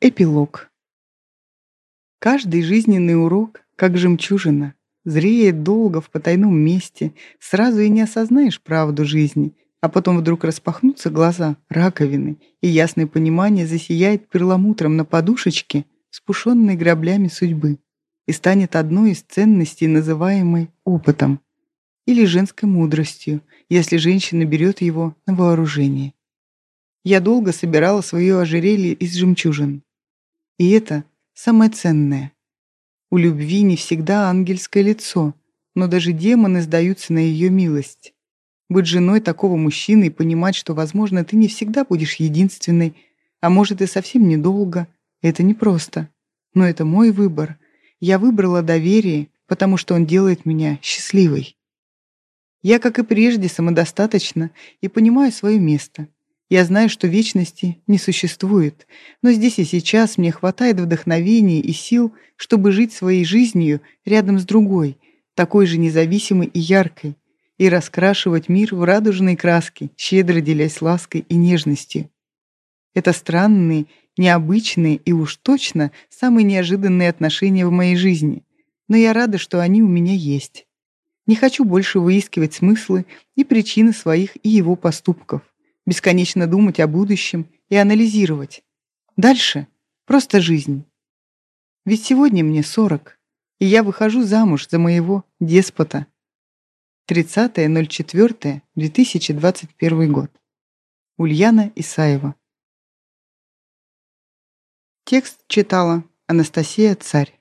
Эпилог. Каждый жизненный урок, как жемчужина, зреет долго в потайном месте, сразу и не осознаешь правду жизни, а потом вдруг распахнутся глаза, раковины, и ясное понимание засияет перламутром на подушечке, спушенной граблями судьбы, и станет одной из ценностей, называемой опытом или женской мудростью, если женщина берет его на вооружение. Я долго собирала свое ожерелье из жемчужин. И это самое ценное. У любви не всегда ангельское лицо, но даже демоны сдаются на ее милость. Быть женой такого мужчины и понимать, что, возможно, ты не всегда будешь единственной, а может и совсем недолго, это непросто. Но это мой выбор. Я выбрала доверие, потому что он делает меня счастливой. Я, как и прежде, самодостаточна и понимаю свое место. Я знаю, что вечности не существует, но здесь и сейчас мне хватает вдохновения и сил, чтобы жить своей жизнью рядом с другой, такой же независимой и яркой, и раскрашивать мир в радужные краски, щедро делясь лаской и нежностью. Это странные, необычные и уж точно самые неожиданные отношения в моей жизни, но я рада, что они у меня есть. Не хочу больше выискивать смыслы и причины своих и его поступков бесконечно думать о будущем и анализировать. Дальше просто жизнь. Ведь сегодня мне 40, и я выхожу замуж за моего деспота. 30.04.2021 год. Ульяна Исаева. Текст читала Анастасия Царь.